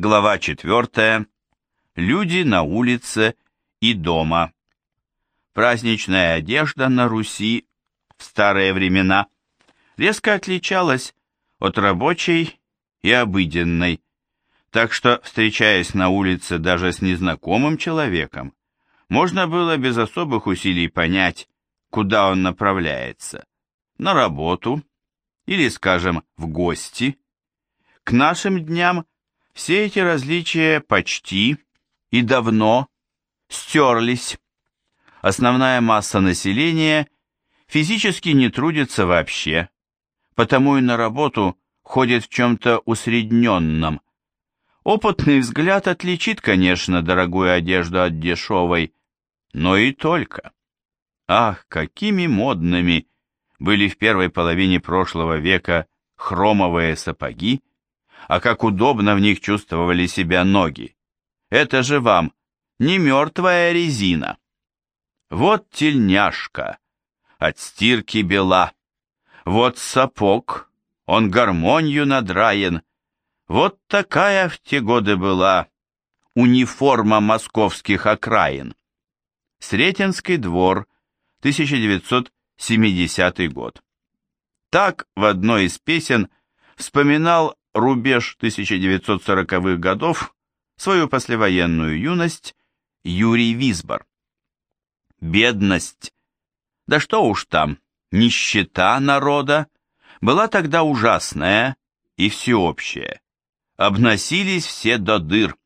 Глава 4. Люди на улице и дома. Праздничная одежда на Руси в старые времена резко отличалась от рабочей и обыденной, так что, встречаясь на улице даже с незнакомым человеком, можно было без особых усилий понять, куда он направляется, на работу или, скажем, в гости. К нашим дням – все эти различия почти и давно стерлись. Основная масса населения физически не трудится вообще, потому и на работу ходит в чем-то усредненном. Опытный взгляд отличит, конечно, дорогую одежду от дешевой, но и только. Ах, какими модными были в первой половине прошлого века хромовые сапоги, а как удобно в них чувствовали себя ноги. Это же вам не мертвая резина. Вот тельняшка, от стирки бела. Вот сапог, он гармонию надраен. Вот такая в те годы была униформа московских окраин. Сретенский двор, 1970 год. Так в одной из песен вспоминал рубеж 1940-х годов, свою послевоенную юность, Юрий Висбор. Бедность, да что уж там, нищета народа, была тогда ужасная и всеобщая. Обносились все до дыр.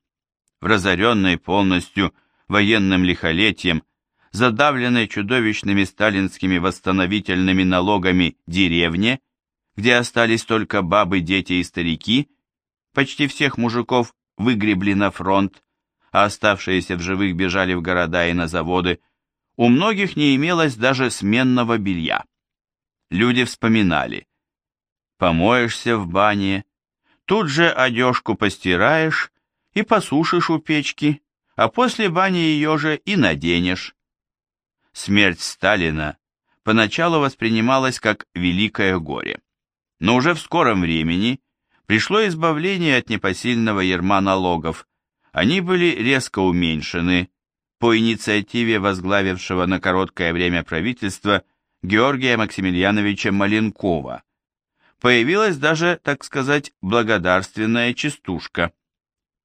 В разоренной полностью военным лихолетием, задавленной чудовищными сталинскими восстановительными налогами деревне, где остались только бабы, дети и старики, почти всех мужиков выгребли на фронт, а оставшиеся в живых бежали в города и на заводы, у многих не имелось даже сменного белья. Люди вспоминали. Помоешься в бане, тут же одежку постираешь и посушишь у печки, а после бани ее же и наденешь. Смерть Сталина поначалу воспринималась как великое горе но уже в скором времени пришло избавление от непосильного ерма налогов. Они были резко уменьшены по инициативе возглавившего на короткое время правительства Георгия Максимiliaновича Маленкова. Появилась даже, так сказать, благодарственная частушка.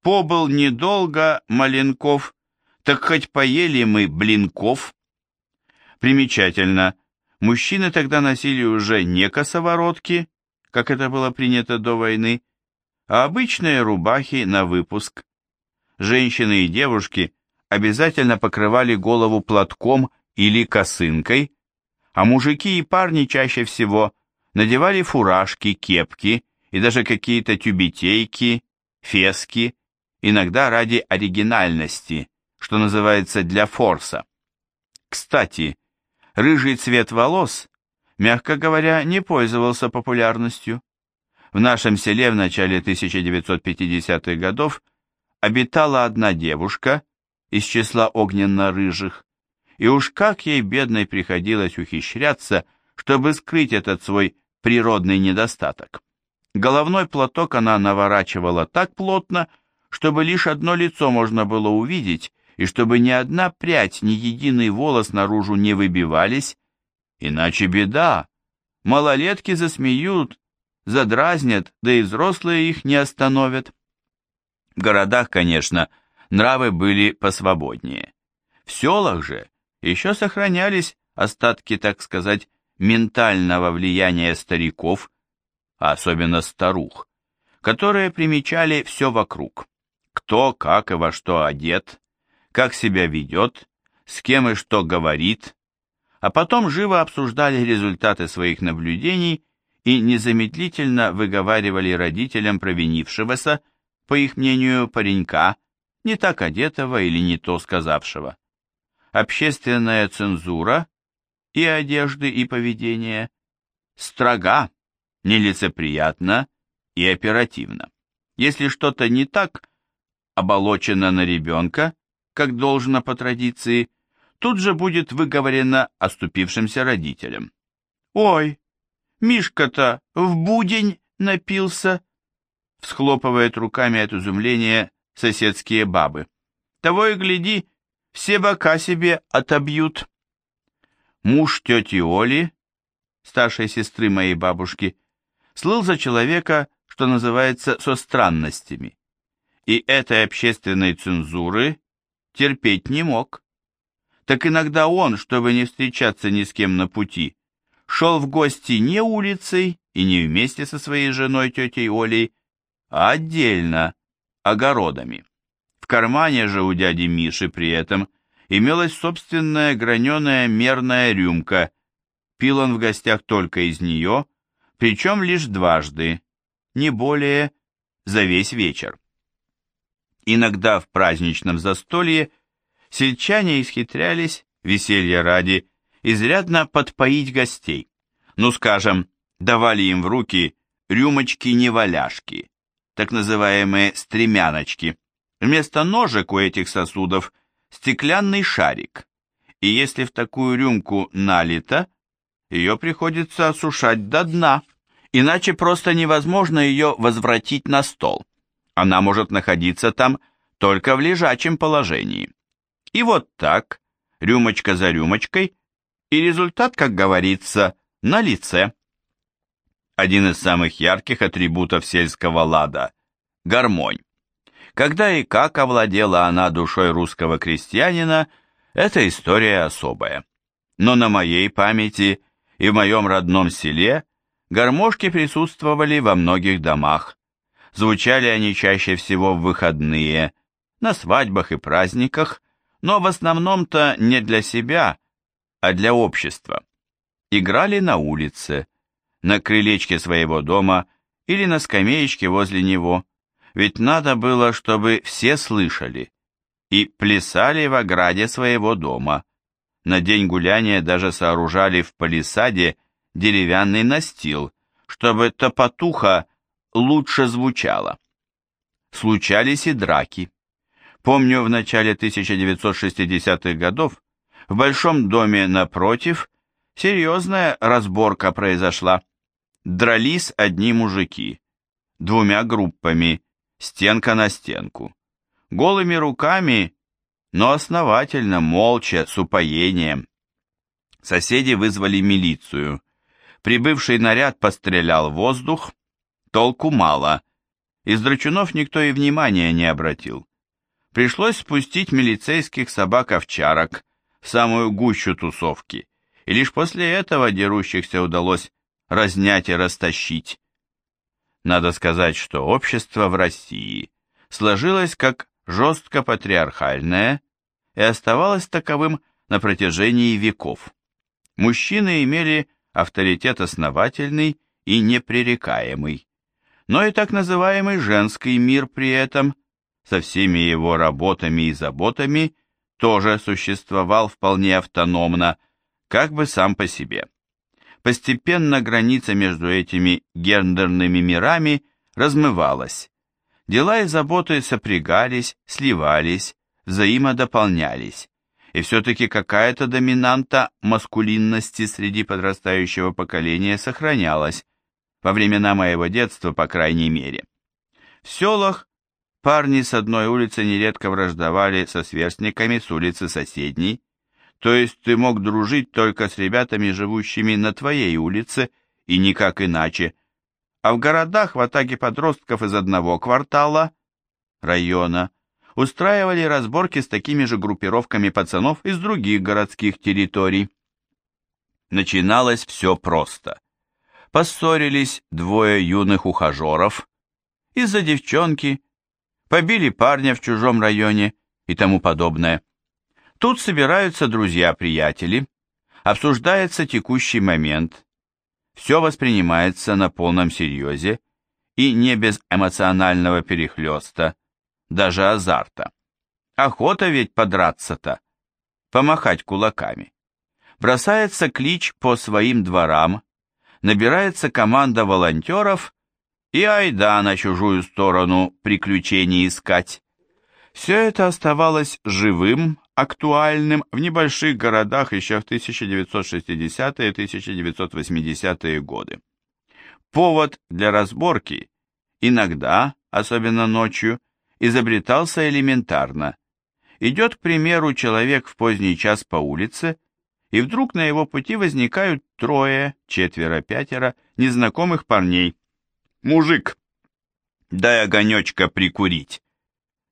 Побыл недолго Маленков, так хоть поели мы блинков. Примечательно, мужчины тогда носили уже не косоворотки, как это было принято до войны, а обычные рубахи на выпуск. Женщины и девушки обязательно покрывали голову платком или косынкой, а мужики и парни чаще всего надевали фуражки, кепки и даже какие-то тюбетейки, фески, иногда ради оригинальности, что называется для форса. Кстати, рыжий цвет волос мягко говоря, не пользовался популярностью. В нашем селе в начале 1950-х годов обитала одна девушка из числа огненно-рыжих, и уж как ей, бедной, приходилось ухищряться, чтобы скрыть этот свой природный недостаток. Головной платок она наворачивала так плотно, чтобы лишь одно лицо можно было увидеть, и чтобы ни одна прядь, ни единый волос наружу не выбивались, Иначе беда. Малолетки засмеют, задразнят, да и взрослые их не остановят. В городах, конечно, нравы были посвободнее. В селах же еще сохранялись остатки, так сказать, ментального влияния стариков, а особенно старух, которые примечали все вокруг. Кто, как и во что одет, как себя ведет, с кем и что говорит, а потом живо обсуждали результаты своих наблюдений и незамедлительно выговаривали родителям провинившегося, по их мнению, паренька, не так одетого или не то сказавшего. Общественная цензура и одежды, и поведения строга, нелицеприятна и оперативна. Если что-то не так, оболочено на ребенка, как должно по традиции, тут же будет выговорено оступившимся родителям. «Ой, Мишка-то в будень напился!» всхлопывает руками от изумления соседские бабы. Того и гляди, все бока себе отобьют. Муж тети Оли, старшей сестры моей бабушки, слыл за человека, что называется, со странностями. И этой общественной цензуры терпеть не мог. Так иногда он, чтобы не встречаться ни с кем на пути, шел в гости не улицей и не вместе со своей женой тетей Олей, а отдельно, огородами. В кармане же у дяди Миши при этом имелась собственная граненая мерная рюмка. Пил он в гостях только из нее, причем лишь дважды, не более, за весь вечер. Иногда в праздничном застолье сельчане исхитрялись, веселья ради, изрядно подпоить гостей. Ну, скажем, давали им в руки рюмочки-неваляшки, так называемые стремяночки. Вместо ножек у этих сосудов стеклянный шарик. И если в такую рюмку налито, ее приходится осушать до дна, иначе просто невозможно ее возвратить на стол. Она может находиться там только в лежачем положении. И вот так, рюмочка за рюмочкой, и результат, как говорится, на лице. Один из самых ярких атрибутов сельского лада – гармонь. Когда и как овладела она душой русского крестьянина, эта история особая. Но на моей памяти и в моем родном селе гармошки присутствовали во многих домах. Звучали они чаще всего в выходные, на свадьбах и праздниках, но в основном-то не для себя, а для общества. Играли на улице, на крылечке своего дома или на скамеечке возле него, ведь надо было, чтобы все слышали, и плясали в ограде своего дома. На день гуляния даже сооружали в палисаде деревянный настил, чтобы топотуха лучше звучала. Случались и драки. Помню, в начале 1960-х годов в большом доме напротив серьезная разборка произошла. Дрались одни мужики, двумя группами, стенка на стенку. Голыми руками, но основательно, молча, с упоением. Соседи вызвали милицию. Прибывший наряд пострелял в воздух, толку мало. Из драчунов никто и внимания не обратил. Пришлось спустить милицейских собак-овчарок в самую гущу тусовки, и лишь после этого дерущихся удалось разнять и растащить. Надо сказать, что общество в России сложилось как жестко патриархальное и оставалось таковым на протяжении веков. Мужчины имели авторитет основательный и непререкаемый, но и так называемый женский мир при этом, со всеми его работами и заботами, тоже существовал вполне автономно, как бы сам по себе. Постепенно граница между этими гендерными мирами размывалась. Дела и заботы сопрягались, сливались, взаимодополнялись. И все-таки какая-то доминанта маскулинности среди подрастающего поколения сохранялась, во времена моего детства, по крайней мере. В селах парни с одной улицы нередко враждовали со сверстниками с улицы соседней, то есть ты мог дружить только с ребятами, живущими на твоей улице, и никак иначе. А в городах в атаке подростков из одного квартала, района, устраивали разборки с такими же группировками пацанов из других городских территорий. Начиналось все просто. Поссорились двое юных ухажеров из-за девчонки, побили парня в чужом районе и тому подобное. Тут собираются друзья-приятели, обсуждается текущий момент, все воспринимается на полном серьезе и не без эмоционального перехлеста, даже азарта. Охота ведь подраться-то, помахать кулаками. Бросается клич по своим дворам, набирается команда волонтеров и айда на чужую сторону приключений искать. Все это оставалось живым, актуальным в небольших городах еще в 1960-1980-е годы. Повод для разборки иногда, особенно ночью, изобретался элементарно. Идет, к примеру, человек в поздний час по улице, и вдруг на его пути возникают трое, четверо, пятеро незнакомых парней. «Мужик, дай огонечка прикурить».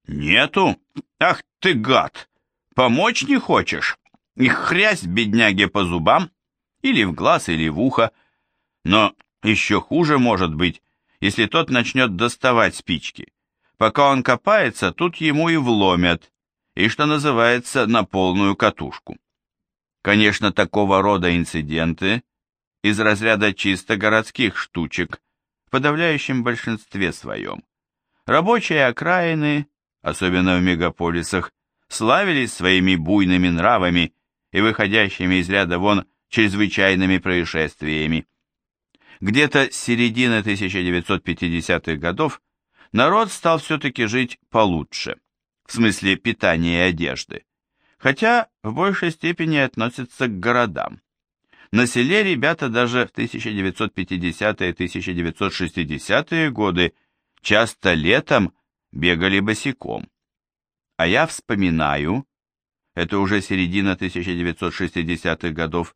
«Нету? Ах ты гад! Помочь не хочешь?» И хрясь бедняге по зубам, или в глаз, или в ухо. Но еще хуже может быть, если тот начнет доставать спички. Пока он копается, тут ему и вломят, и, что называется, на полную катушку. Конечно, такого рода инциденты из разряда чисто городских штучек, подавляющем большинстве своем. Рабочие окраины, особенно в мегаполисах, славились своими буйными нравами и выходящими из ряда вон чрезвычайными происшествиями. Где-то с середины 1950-х годов народ стал все-таки жить получше, в смысле питания и одежды, хотя в большей степени относится к городам. На селе ребята даже в 1950-1960-е годы часто летом бегали босиком. А я вспоминаю, это уже середина 1960-х годов,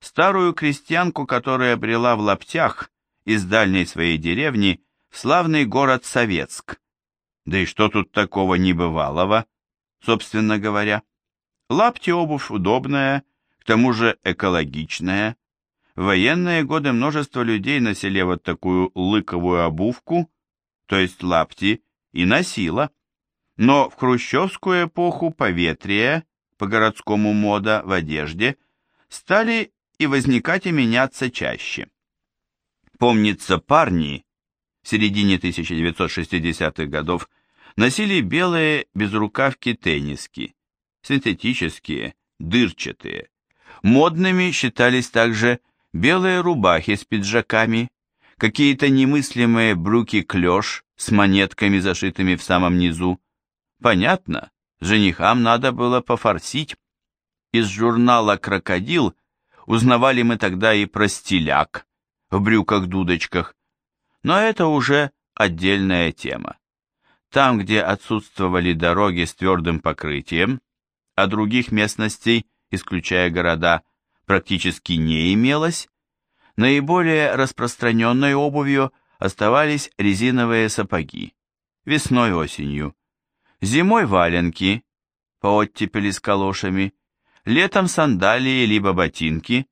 старую крестьянку, которая брела в лаптях из дальней своей деревни в славный город Советск. Да и что тут такого небывалого, собственно говоря? Лапти обувь удобная, тому же экологичная. В военные годы множество людей на селе вот такую лыковую обувку, то есть лапти, и носило. Но в хрущевскую эпоху поветрия, по-городскому мода в одежде, стали и возникать и меняться чаще. Помнится, парни в середине 1960-х годов носили белые безрукавки-тенниски, синтетические, дырчатые. Модными считались также белые рубахи с пиджаками, какие-то немыслимые брюки-клеш с монетками, зашитыми в самом низу. Понятно, женихам надо было пофорсить. Из журнала «Крокодил» Узнавали мы тогда и про стиляк в брюках-дудочках, но это уже отдельная тема. Там, где отсутствовали дороги с твердым покрытием, а других местностей, исключая города, практически не имелось, наиболее распространенной обувью оставались резиновые сапоги, весной-осенью, зимой валенки, по оттепели с калошами, летом сандалии либо ботинки,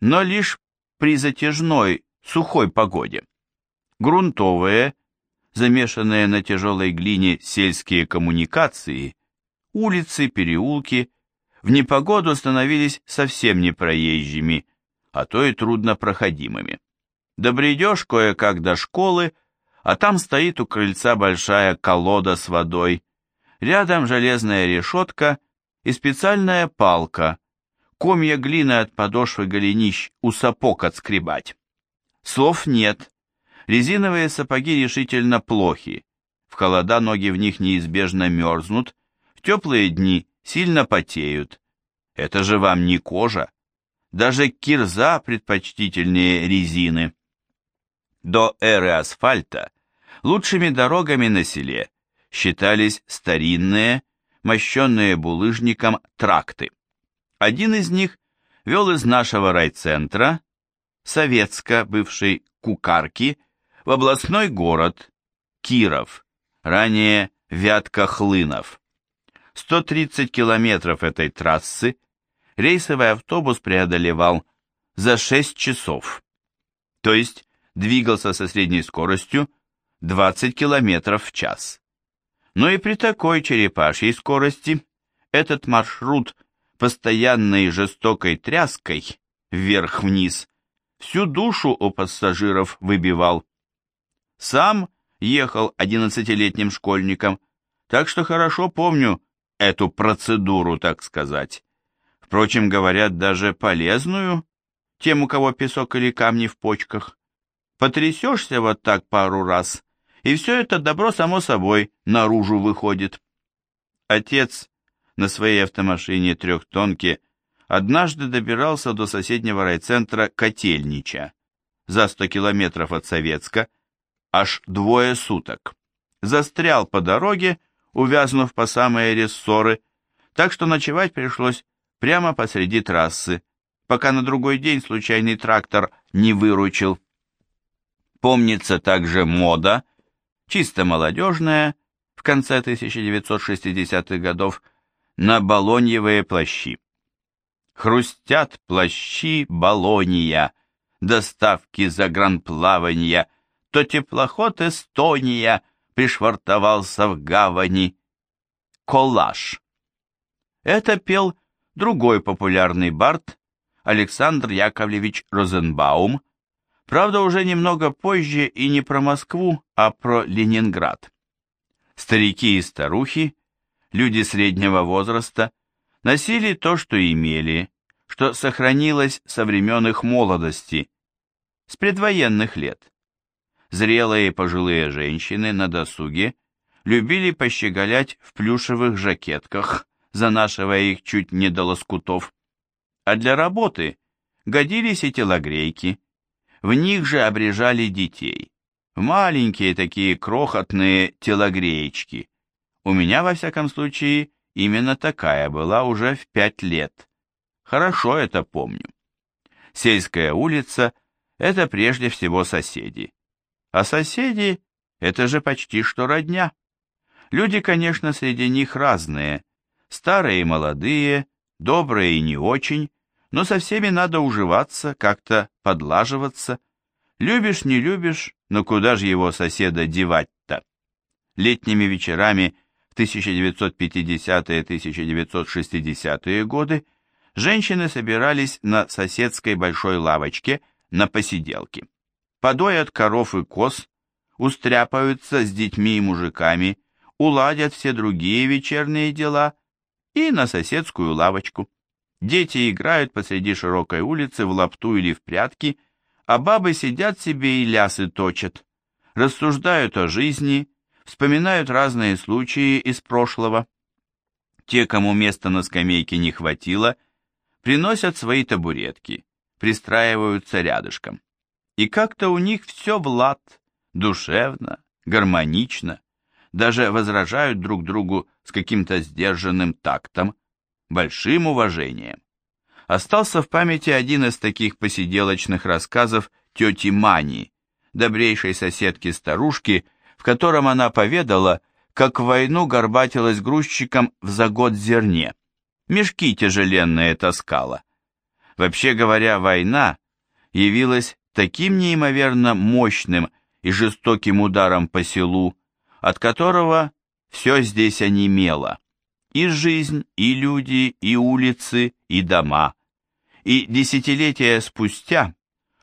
но лишь при затяжной, сухой погоде. Грунтовые, замешанные на тяжелой глине сельские коммуникации, улицы, переулки, в непогоду становились совсем непроезжими, а то и труднопроходимыми. Добредешь кое-как до школы, а там стоит у крыльца большая колода с водой, рядом железная решетка и специальная палка, комья глины от подошвы голенищ у сапог отскребать. Слов нет. Резиновые сапоги решительно плохи. В холода ноги в них неизбежно мерзнут, в теплые дни сильно потеют. Это же вам не кожа. Даже кирза предпочтительнее резины. До эры асфальта лучшими дорогами на селе считались старинные, мощенные булыжником тракты. Один из них вел из нашего райцентра, Советска, бывшей Кукарки, в областной город Киров, ранее Вятка-Хлынов. 130 километров этой трассы рейсовый автобус преодолевал за 6 часов, то есть двигался со средней скоростью 20 километров в час. Но и при такой черепашьей скорости этот маршрут постоянной жестокой тряской вверх-вниз всю душу у пассажиров выбивал. Сам ехал одиннадцатилетним школьником, так что хорошо помню эту процедуру, так сказать. Впрочем, говорят, даже полезную, тем, у кого песок или камни в почках. Потрясешься вот так пару раз, и все это добро, само собой, наружу выходит. Отец на своей автомашине трехтонке однажды добирался до соседнего райцентра Котельнича, за сто километров от Советска, аж двое суток. Застрял по дороге, увязнув по самые рессоры, так что ночевать пришлось прямо посреди трассы, пока на другой день случайный трактор не выручил. Помнится также мода, чисто молодежная, в конце 1960-х годов, на балоньевые плащи. Хрустят плащи Болония, доставки загранплаванья, то теплоход Эстония пришвартовался в гавани. Коллаж. Это пел другой популярный бард Александр Яковлевич Розенбаум, правда уже немного позже и не про Москву, а про Ленинград. Старики и старухи, люди среднего возраста, носили то, что имели, что сохранилось со времен их молодости, с предвоенных лет. Зрелые пожилые женщины на досуге любили пощеголять в плюшевых жакетках, занашивая их чуть не до лоскутов. А для работы годились и телогрейки. В них же обрежали детей. Маленькие такие крохотные телогреечки. У меня, во всяком случае, именно такая была уже в пять лет. Хорошо это помню. Сельская улица – это прежде всего соседи. А соседи – это же почти что родня. Люди, конечно, среди них разные. Старые и молодые, добрые и не очень, но со всеми надо уживаться, как-то подлаживаться. Любишь, не любишь, но куда же его соседа девать-то? Летними вечерами в 1950-1960-е годы женщины собирались на соседской большой лавочке на посиделке. Подоят коров и коз, устряпаются с детьми и мужиками, уладят все другие вечерние дела и на соседскую лавочку. Дети играют посреди широкой улицы в лапту или в прятки, а бабы сидят себе и лясы точат, рассуждают о жизни, вспоминают разные случаи из прошлого. Те, кому места на скамейке не хватило, приносят свои табуретки, пристраиваются рядышком. И как-то у них все в лад, душевно, гармонично, даже возражают друг другу с каким-то сдержанным тактом, большим уважением. Остался в памяти один из таких посиделочных рассказов тети Мани, добрейшей соседки-старушки, в котором она поведала, как в войну горбатилась грузчиком в загод зерне. Мешки тяжеленные таскала. Вообще говоря, война явилась таким неимоверно мощным и жестоким ударом по селу, от которого все здесь онемело. И жизнь, и люди, и улицы, и дома. И десятилетия спустя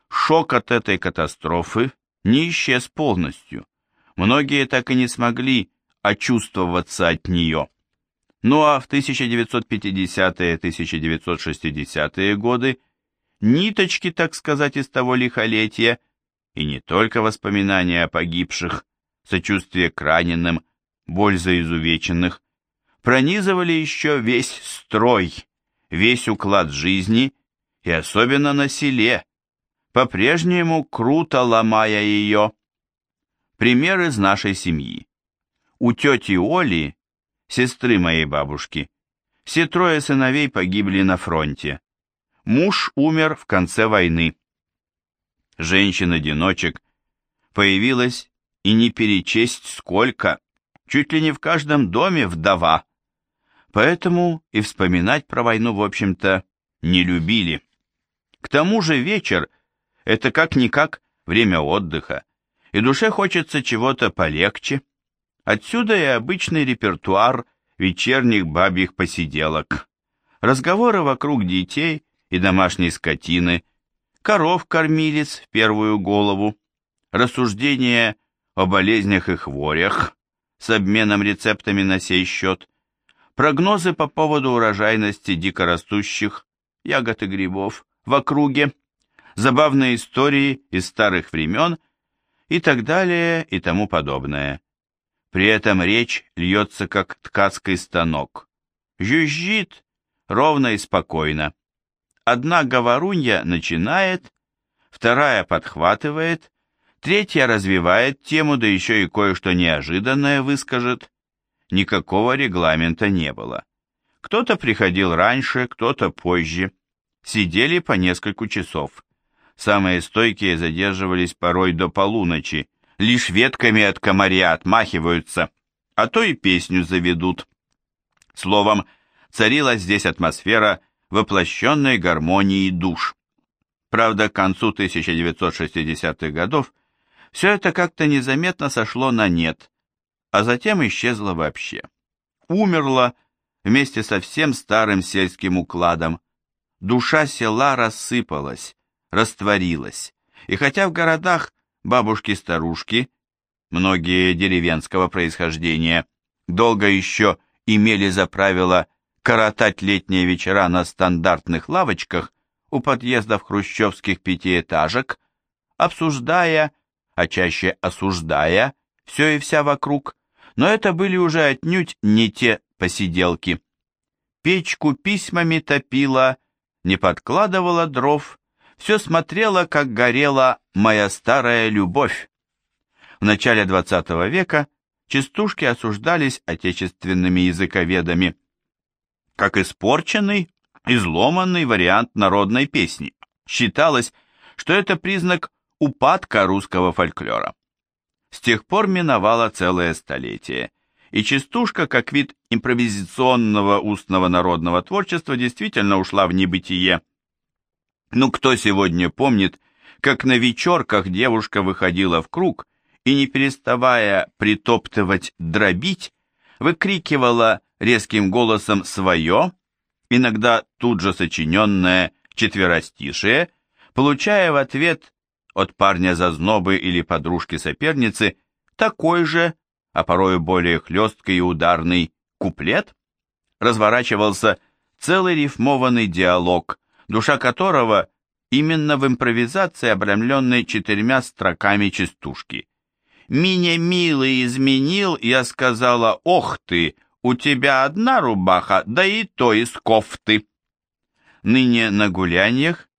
шок от этой катастрофы не исчез полностью. Многие так и не смогли очувствоваться от нее. Ну а в 1950-1960-е годы ниточки, так сказать, из того лихолетия, и не только воспоминания о погибших, сочувствие к раненым, боль за изувеченных, пронизывали еще весь строй, весь уклад жизни и особенно на селе, по-прежнему круто ломая ее. Пример из нашей семьи. У тети Оли, сестры моей бабушки, все трое сыновей погибли на фронте. Муж умер в конце войны. Женщин-одиночек появилось и не перечесть сколько, чуть ли не в каждом доме вдова. Поэтому и вспоминать про войну, в общем-то, не любили. К тому же вечер – это как-никак время отдыха, и душе хочется чего-то полегче. Отсюда и обычный репертуар вечерних бабьих посиделок. Разговоры вокруг детей и домашней скотины, коров-кормилец в первую голову, рассуждения о болезнях и хворях с обменом рецептами на сей счет, прогнозы по поводу урожайности дикорастущих ягод и грибов в округе, забавные истории из старых времен и так далее и тому подобное. При этом речь льется как ткацкий станок. Жужжит ровно и спокойно. Одна говорунья начинает, вторая подхватывает, Третья развивает тему, да еще и кое-что неожиданное выскажет. Никакого регламента не было. Кто-то приходил раньше, кто-то позже. Сидели по несколько часов. Самые стойкие задерживались порой до полуночи, лишь ветками от комаря отмахиваются, а то и песню заведут. Словом, царила здесь атмосфера воплощенной гармонии душ. Правда, к концу 1960-х годов все это как-то незаметно сошло на нет, а затем исчезло вообще. Умерло вместе со всем старым сельским укладом. Душа села рассыпалась, растворилась, и хотя в городах бабушки-старушки, многие деревенского происхождения, долго еще имели за правило коротать летние вечера на стандартных лавочках у подъездов хрущевских пятиэтажек, обсуждая, а чаще осуждая, все и вся вокруг, но это были уже отнюдь не те посиделки. Печку письмами топила, не подкладывала дров, все смотрела, как горела моя старая любовь. В начале XX века частушки осуждались отечественными языковедами как испорченный, изломанный вариант народной песни. Считалось, что это признак упадка русского фольклора. С тех пор миновало целое столетие, и частушка, как вид импровизационного устного народного творчества, действительно ушла в небытие. Ну кто сегодня помнит, как на вечерках девушка выходила в круг и, не переставая притоптывать, дробить, выкрикивала резким голосом свое, иногда тут же сочиненное четверостишее, получая в ответ от парня зазнобы или подружки-соперницы такой же, а порой более хлесткий и ударный куплет, разворачивался целый рифмованный диалог, душа которого именно в импровизации, обрамленной четырьмя строками частушки. «Меня милый изменил, я сказала, ох ты, у тебя одна рубаха, да и то из кофты». Ныне на гуляниях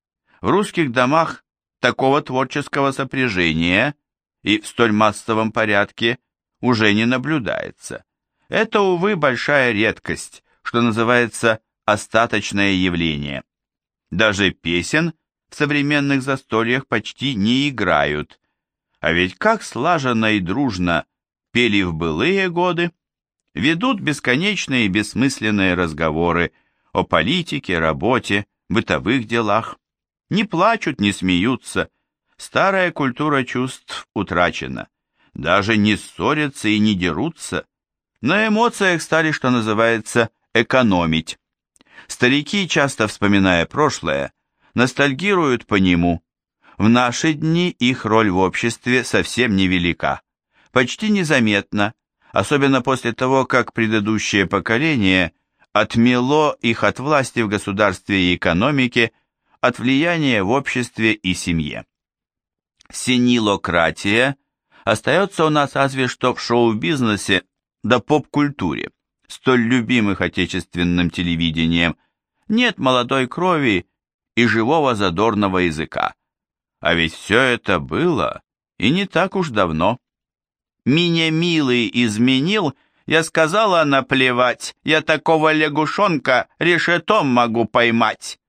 в русских домах такого творческого сопряжения и в столь массовом порядке уже не наблюдается. Это, увы, большая редкость, что называется остаточное явление. Даже песен в современных застольях почти не играют, а ведь как слаженно и дружно пели в былые годы, ведут бесконечные и бессмысленные разговоры о политике, работе, бытовых делах, не плачут, не смеются, старая культура чувств утрачена, даже не ссорятся и не дерутся, на эмоциях стали, что называется, экономить. Старики, часто вспоминая прошлое, ностальгируют по нему. В наши дни их роль в обществе совсем невелика, почти незаметна, особенно после того, как предыдущее поколение отмело их от власти в государстве и экономике, от влияния в обществе и семье. Синилократия остается у нас разве что в шоу-бизнесе да поп-культуре, столь любимых отечественным телевидением, нет молодой крови и живого задорного языка. А ведь все это было и не так уж давно. Меня милый изменил, я сказала наплевать, я такого лягушонка решетом могу поймать.